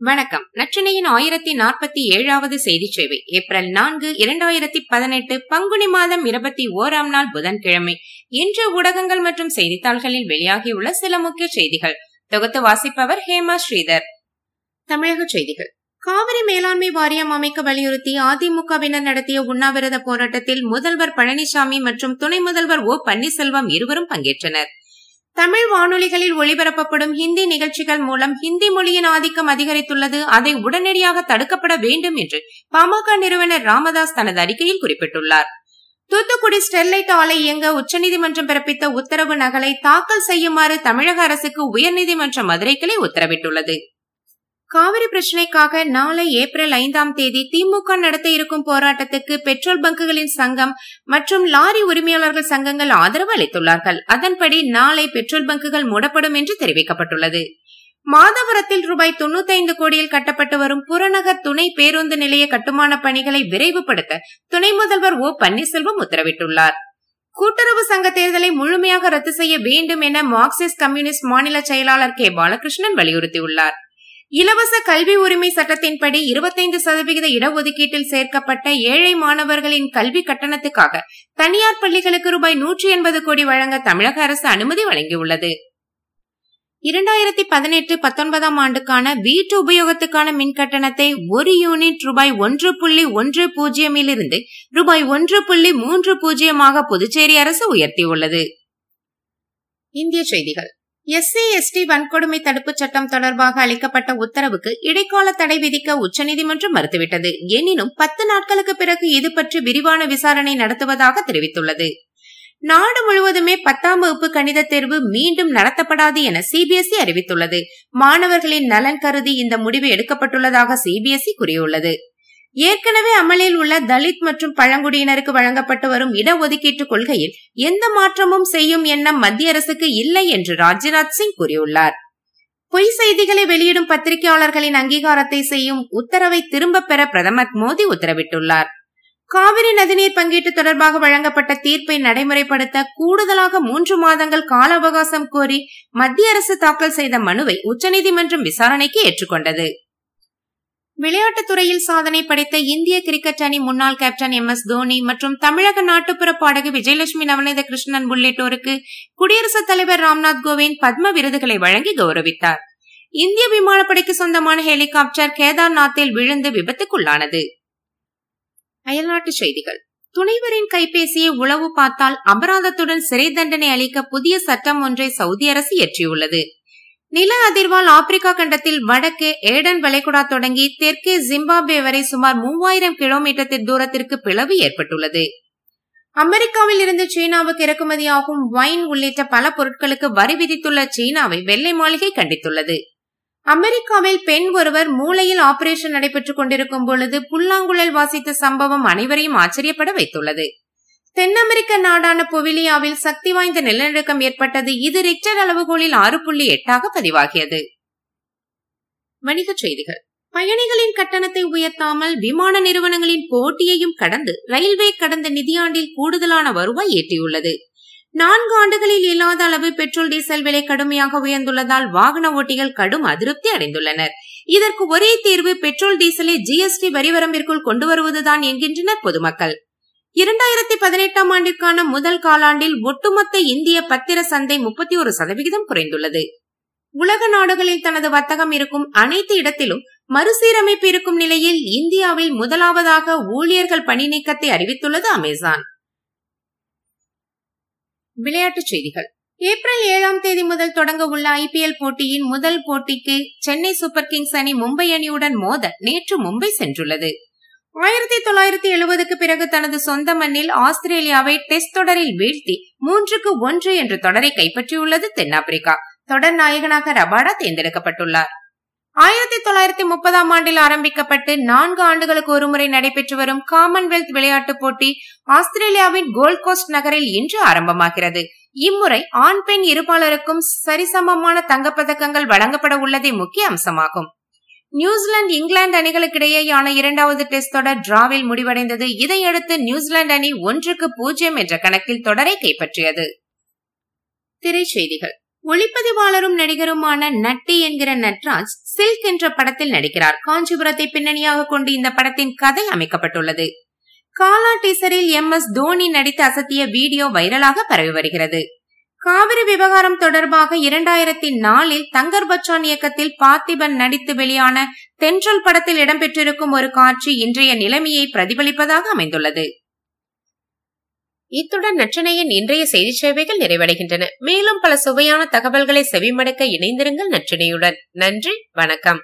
வணக்கம். நச்சினையின் ஆயிரத்தி நாற்பத்தி ஏழாவது செய்தி சேவை. ஏப்ரல் நான்கு இரண்டாயிரத்தி பதினெட்டு பங்குனி மாதம் இருபத்தி ஓராம் நாள் புதன்கிழமை. இன்று ஊடகங்கள் மற்றும் செய்தித்தாள்களில் வெளியாகியுள்ள சில முக்கிய செய்திகள். தொகுத்து வாசிப்பவர் ஹேமா ஸ்ரீதர். தமிழக செய்திகள். காவிரி மேலாண்மை வாரியம் அமைக்க வலியுறுத்தி அதிமுகவினர் நடத்திய உண்ணாவிரத போராட்டத்தில் முதல்வர் பழனிசாமி மற்றும் துணை முதல்வர் ஓ பன்னீர்செல்வம் இருவரும் பங்கேற்றனர். தமிழ் வானொலிகளில் ஒளிபரப்பப்படும் ஹிந்தி நிகழ்ச்சிகள் மூலம் ஹிந்தி மொழியின் ஆதிக்கம் அதிகரித்துள்ளது. அதை உடனடியாக தடுக்கப்பட வேண்டும் என்று பாமக நிறுவனர் ராமதாஸ் தனது அறிக்கையில் குறிப்பிட்டுள்ளார். தூத்துக்குடி ஸ்டெர்லைட் ஆலை இயங்க உச்சநீதிமன்றம் பிறப்பித்த உத்தரவு நகலை தாக்கல் செய்யுமாறு தமிழக அரசுக்கு உயர்நீதிமன்ற மதுரை கிளை உத்தரவிட்டுள்ளது. காவிரி பிரச்சினைக்காக நாளை ஏப்ரல் ஐந்தாம் தேதி திமுக நடத்த இருக்கும் போராட்டத்துக்கு பெட்ரோல் பங்குகளின் சங்கம் மற்றும் லாரி உரிமையாளர்கள் சங்கங்கள் ஆதரவு அளித்துள்ளார்கள். அதன்படி நாளை பெட்ரோல் பங்குகள் மூடப்படும் என்று தெரிவிக்கப்பட்டுள்ளது. மாதவரத்தில் ரூபாய் தொண்ணூத்தைந்து கோடியில் கட்டப்பட்டு வரும் புறநகர் துணை பேருந்து நிலைய கட்டுமான பணிகளை விரைவுபடுத்த துணை முதல்வர் ஓ பன்னீர்செல்வம் உத்தரவிட்டுள்ளார். கூட்டுறவு சங்க தேர்தலை முழுமையாக ரத்து செய்ய வேண்டும் என மார்க்சிஸ்ட் கம்யூனிஸ்ட் மாநில செயலாளர் கே. பாலகிருஷ்ணன் வலியுறுத்தியுள்ளார். இலவச கல்வி உரிமை சட்டத்தின்படி இருபத்தைந்து சதவிகித இடஒதுக்கீட்டில் சேர்க்கப்பட்ட ஏழை மாணவர்களின் கல்வி கட்டணத்துக்காக தனியார் பள்ளிகளுக்கு ரூபாய் நூற்றி எண்பது கோடி வழங்க தமிழக அரசு அனுமதி வழங்கியுள்ளது. இரண்டாயிரத்தி பதினெட்டு பத்தொன்பதாம் ஆண்டுக்கான வீட்டு உபயோகத்துக்கான மின் கட்டணத்தை ஒரு யூனிட் ரூபாய் ஒன்று புள்ளி ஒன்று பூஜ்ஜியமிலிருந்து ரூபாய் ஒன்று புள்ளி மூன்று பூஜ்ஜியமாக புதுச்சேரி அரசு உயர்த்தியுள்ளது. இந்திய செய்திகள். எஸ்சி எஸ்டி வன்கொடுமை தடுப்புச் சட்டம் தொடர்பாக அளிக்கப்பட்ட உத்தரவுக்கு இடைக்கால தடை விதிக்க உச்சநீதிமன்றம் மறுத்துவிட்டது. எனினும் பத்து நாட்களுக்கு பிறகு இது பற்றி விரிவான விசாரணை நடத்துவதாக தெரிவித்துள்ளது. நாடு முழுவதுமே பத்தாம் வகுப்பு கணித தேர்வு மீண்டும் நடத்தப்படாது என சிபிஎஸ்இ அறிவித்துள்ளது. மாணவர்களின் நலன் கருதி இந்த முடிவு எடுக்கப்பட்டுள்ளதாக சிபிஎஸ்இ கூறியுள்ளது. ஏற்கனவே அமலில் உள்ள தலித் மற்றும் பழங்குடியினருக்கு வழங்கப்பட்டு வரும் இடஒதுக்கீட்டு கொள்கையில் எந்த மாற்றமும் செய்யும் எண்ணம் மத்திய அரசுக்கு இல்லை என்று ராஜ்நாத் சிங் கூறியுள்ளார். பொய் செய்திகளை வெளியிடும் பத்திரிகையாளர்களின் அங்கீகாரத்தை செய்யும் உத்தரவை திரும்ப பெற பிரதமர் மோடி உத்தரவிட்டுள்ளார். காவிரி நதிநீர் பங்கீட்டு தொடர்பாக வழங்கப்பட்ட தீர்ப்பை நடைமுறைப்படுத்த கூடுதலாக மூன்று மாதங்கள் கால அவகாசம் கோரி மத்திய அரசு தாக்கல் செய்த மனுவை உச்சநீதிமன்றம் விசாரணைக்கு ஏற்றுக்கொண்டது. விளையாட்டுத் துறையில் சாதனை படைத்த இந்திய கிரிக்கெட் அணி முன்னாள் கேப்டன் எம் எஸ் தோனி மற்றும் தமிழக நாட்டுப்புற பாடகி விஜயலட்சுமி நவநீத கிருஷ்ணன் உள்ளிட்டோருக்கு குடியரசுத் தலைவர் ராம்நாத் கோவிந்த் பத்ம விருதுகளை வழங்கி கௌரவித்தார். இந்திய விமானப்படைக்கு சொந்தமான ஹெலிகாப்டர் கேதார்நாத்தில் விழுந்து விபத்துக்குள்ளானது. அயல்நாட்டு செய்திகள். துணைவரின் கைபேசியை உளவு பார்த்தால் அபராதத்துடன் சிறை தண்டனை அளிக்க புதிய சட்டம் ஒன்றை சவுதி அரசு இயற்றியுள்ளது. நில அதிர்வால் ஆப்பிரிக்கா கண்டத்தில் வடக்கே ஏடன் வளைகுடா தொடங்கி தெற்கே ஜிம்பாப்வே வரை சுமார் மூவாயிரம் கிலோமீட்டர் தூரத்திற்கு பிளவு ஏற்பட்டுள்ளது. அமெரிக்காவில் இருந்து சீனாவுக்கு இறக்குமதியாகும் வைன் உள்ளிட்ட பல பொருட்களுக்கு வரி விதித்துள்ள சீனாவை வெள்ளை மாளிகை கண்டித்துள்ளது. அமெரிக்காவில் பெண் ஒருவர் மூளையில் ஆபரேஷன் நடைபெற்றுக் கொண்டிருக்கும் பொழுது புல்லாங்குழல் வாசித்த சம்பவம் அனைவரையும் ஆச்சரியப்பட வைத்துள்ளது. தென் அமெரிக்க நாடான பொவிலியாவில் சக்தி வாய்ந்த நிலநடுக்கம் ஏற்பட்டது. இது ரிக்டர் அளவுகோலில் ஆறு புள்ளி எட்டாக பதிவாகியது. வணிகச் செய்திகள். பயணிகளின் கட்டணத்தை உயர்த்தாமல் விமான நிறுவனங்களின் போட்டியையும் கடந்து ரயில்வே கடந்த நிதியாண்டில் கூடுதலான வருவாய் ஈட்டியுள்ளது. நான்கு ஆண்டுகளில் இல்லாத அளவு பெட்ரோல் டீசல் விலை கடுமையாக உயர்ந்துள்ளதால் வாகன ஓட்டிகள் கடும் அதிருப்தி அடைந்துள்ளனர். இதற்கு ஒரே தீர்வு பெட்ரோல் டீசலை ஜிஎஸ்டி வரி வரம்பிற்குள் கொண்டு வருவதுதான் என்கின்றனர் பொதுமக்கள். இரண்டாயிரத்தி பதினெட்டாம் ஆண்டிற்கான முதல் காலாண்டில் ஒட்டுமொத்த இந்திய பத்திர சந்தை முப்பத்தி ஒரு சதவிகிதம் குறைந்துள்ளது. உலக நாடுகளில் தனது வர்த்தகம் இருக்கும் அனைத்து இடத்திலும் மறுசீரமைப்பு இருக்கும் நிலையில் இந்தியாவில் முதலாவதாக ஊழியர்கள் பணி நீக்கத்தை அறிவித்துள்ளது அமேசான். விளையாட்டுச் செய்திகள். ஏப்ரல் ஏழாம் தேதி முதல் தொடங்க உள்ள ஐபிஎல் போட்டியின் முதல் போட்டிக்கு சென்னை சூப்பர் கிங்ஸ் அணி மும்பை அணியுடன் மோத நேற்று மும்பை சென்றுள்ளது. ஆயிரத்தி தொள்ளாயிரத்தி எழுபதுக்கு பிறகு தனது சொந்த மண்ணில் ஆஸ்திரேலியாவை டெஸ்ட் தொடரில் வீழ்த்தி மூன்றுக்கு ஒன்று என்ற தொடரை கைப்பற்றியுள்ளது தென்னாப்பிரிக்கா. தொடர் நாயகனாக ரபாடா தேர்ந்தெடுக்கப்பட்டுள்ளார். ஆயிரத்தி தொள்ளாயிரத்தி முப்பதாம் ஆண்டில் ஆரம்பிக்கப்பட்டு நான்கு ஆண்டுகளுக்கு ஒருமுறை நடைபெற்று வரும் காமன்வெல்த் விளையாட்டுப் போட்டி ஆஸ்திரேலியாவின் கோல்ட் கோஸ்ட் நகரில் இன்று ஆரம்பமாகிறது. இம்முறை ஆண் பெண் இருபாலருக்கும் சரிசமமான தங்கப்பதக்கங்கள் வழங்கப்பட உள்ளதே முக்கிய அம்சமாகும். நியூசிலாந்து இங்கிலாந்து அணிகளுக்கிடையேயான இரண்டாவது டெஸ்ட் தொடர் டிராவில் முடிவடைந்தது. இதையடுத்து நியூசிலாந்து அணி ஒன்றுக்கு பூஜ்ஜியம் என்ற கணக்கில் தொடரை கைப்பற்றியது. திரைச்செய்திகள். ஒளிப்பதிவாளரும் நடிகருமான நட்டி என்கிற நட்ராஜ் சில்க் என்ற படத்தில் நடிக்கிறார். காஞ்சிபுரத்தை பின்னணியாக கொண்டு இந்த படத்தின் கதை அமைக்கப்பட்டுள்ளது. காலா டீசரில் எம் எஸ் தோனி நடித்து அசத்திய வீடியோ வைரலாக பரவி வருகிறது. காவிரி விவகாரம் தொடர்பாக இரண்டாயிரத்தி நாலில் தங்கர் பச்சான் இயக்கத்தில் பார்த்திபன் நடித்து வெளியான தென்றல் படத்தில் இடம்பெற்றிருக்கும் ஒரு காட்சி இன்றைய நிலைமையை பிரதிபலிப்பதாக அமைந்துள்ளது. இத்துடன் நற்றினையின் இன்றைய செய்தி சேவைகள் நிறைவடைகின்றன. மேலும் பல சுவையான தகவல்களை செவிமடுக்க இணைந்திருங்கள் நற்றினையுடன். நன்றி வணக்கம்.